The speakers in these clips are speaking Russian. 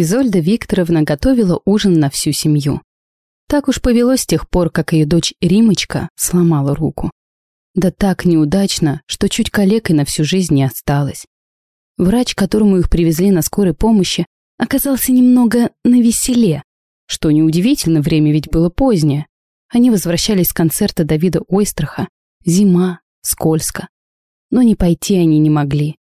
Изольда Викторовна готовила ужин на всю семью. Так уж повелось с тех пор, как ее дочь Римочка сломала руку. Да так неудачно, что чуть калекой на всю жизнь не осталась. Врач, которому их привезли на скорой помощи, оказался немного навеселе. Что неудивительно, время ведь было позднее. Они возвращались с концерта Давида Ойстраха. Зима, скользко. Но не пойти они не могли.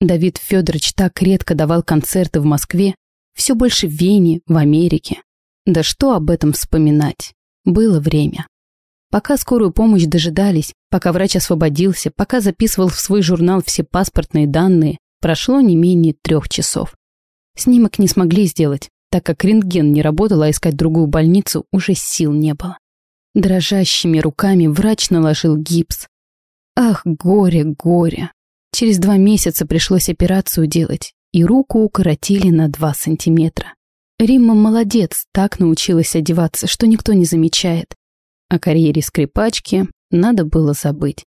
Давид Федорович так редко давал концерты в Москве, все больше в Вене, в Америке. Да что об этом вспоминать? Было время. Пока скорую помощь дожидались, пока врач освободился, пока записывал в свой журнал все паспортные данные, прошло не менее трех часов. Снимок не смогли сделать, так как рентген не работал, а искать другую больницу уже сил не было. Дрожащими руками врач наложил гипс. Ах, горе, горе. Через два месяца пришлось операцию делать, и руку укоротили на два сантиметра. Римма молодец, так научилась одеваться, что никто не замечает. О карьере скрипачки надо было забыть.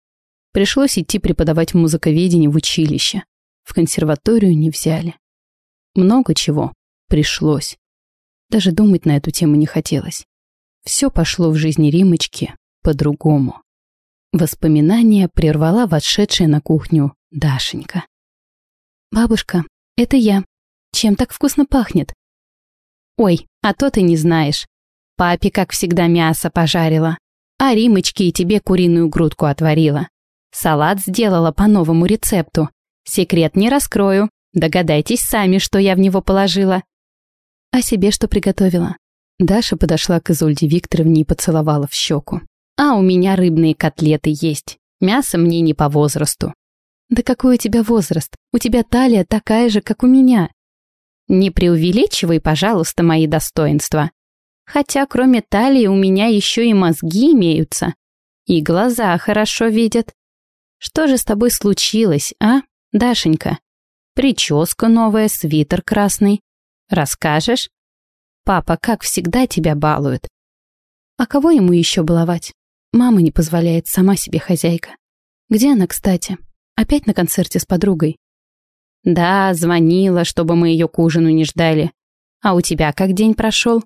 Пришлось идти преподавать музыковедение в училище. В консерваторию не взяли. Много чего пришлось. Даже думать на эту тему не хотелось. Все пошло в жизни Римочки по-другому. Воспоминания прервала вошедшая на кухню Дашенька. «Бабушка, это я. Чем так вкусно пахнет?» «Ой, а то ты не знаешь. Папе, как всегда, мясо пожарила, а Римочке и тебе куриную грудку отварила. Салат сделала по новому рецепту. Секрет не раскрою. Догадайтесь сами, что я в него положила. А себе что приготовила? Даша подошла к Изольде Викторовне и поцеловала в щеку. А у меня рыбные котлеты есть. Мясо мне не по возрасту. Да какой у тебя возраст? У тебя талия такая же, как у меня. Не преувеличивай, пожалуйста, мои достоинства. Хотя кроме талии у меня еще и мозги имеются. И глаза хорошо видят. Что же с тобой случилось, а, Дашенька? Прическа новая, свитер красный. Расскажешь? Папа, как всегда, тебя балует. А кого ему еще баловать? Мама не позволяет, сама себе хозяйка. Где она, кстати? Опять на концерте с подругой? Да, звонила, чтобы мы ее к ужину не ждали. А у тебя как день прошел?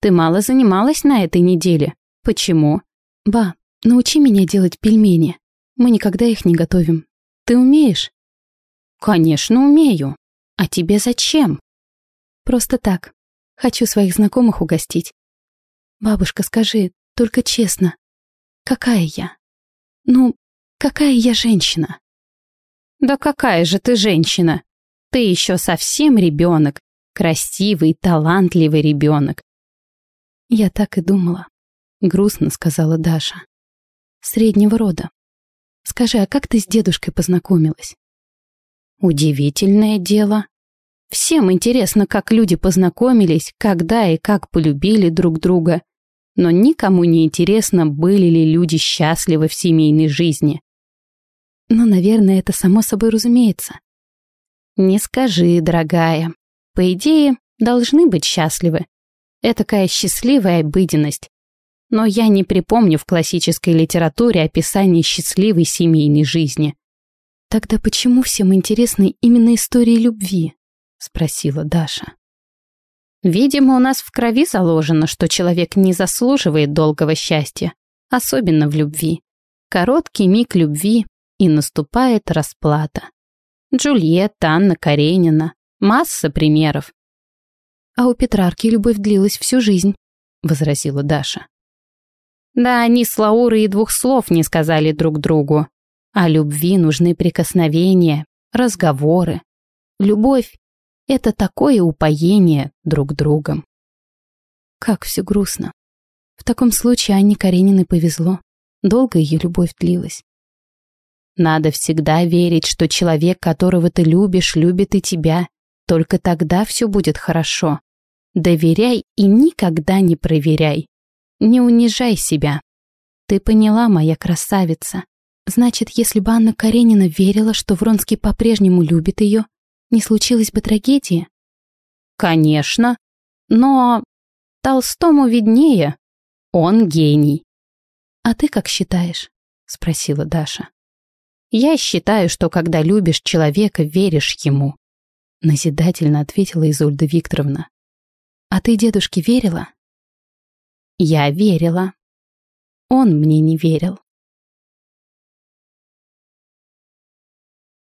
Ты мало занималась на этой неделе. Почему? Ба, научи меня делать пельмени. Мы никогда их не готовим. Ты умеешь? «Конечно, умею. А тебе зачем?» «Просто так. Хочу своих знакомых угостить. Бабушка, скажи, только честно, какая я? Ну, какая я женщина?» «Да какая же ты женщина? Ты еще совсем ребенок. Красивый, талантливый ребенок». «Я так и думала», — грустно сказала Даша. «Среднего рода. Скажи, а как ты с дедушкой познакомилась?» Удивительное дело. Всем интересно, как люди познакомились, когда и как полюбили друг друга. Но никому не интересно, были ли люди счастливы в семейной жизни. Ну, наверное, это само собой разумеется. Не скажи, дорогая. По идее, должны быть счастливы. Это такая счастливая обыденность. Но я не припомню в классической литературе описание счастливой семейной жизни. «Тогда почему всем интересны именно истории любви?» — спросила Даша. «Видимо, у нас в крови заложено, что человек не заслуживает долгого счастья, особенно в любви. Короткий миг любви, и наступает расплата. Джульетта, Анна Каренина, масса примеров. «А у Петрарки любовь длилась всю жизнь», — возразила Даша. «Да они с Лаурой и двух слов не сказали друг другу. А любви нужны прикосновения, разговоры. Любовь — это такое упоение друг другом. Как все грустно. В таком случае Анне Карениной повезло. Долго ее любовь длилась. Надо всегда верить, что человек, которого ты любишь, любит и тебя. Только тогда все будет хорошо. Доверяй и никогда не проверяй. Не унижай себя. Ты поняла, моя красавица. Значит, если бы Анна Каренина верила, что Вронский по-прежнему любит ее, не случилось бы трагедии? Конечно. Но Толстому виднее. Он гений. А ты как считаешь? Спросила Даша. Я считаю, что когда любишь человека, веришь ему. назидательно ответила Изольда Викторовна. А ты дедушке верила? Я верила. Он мне не верил.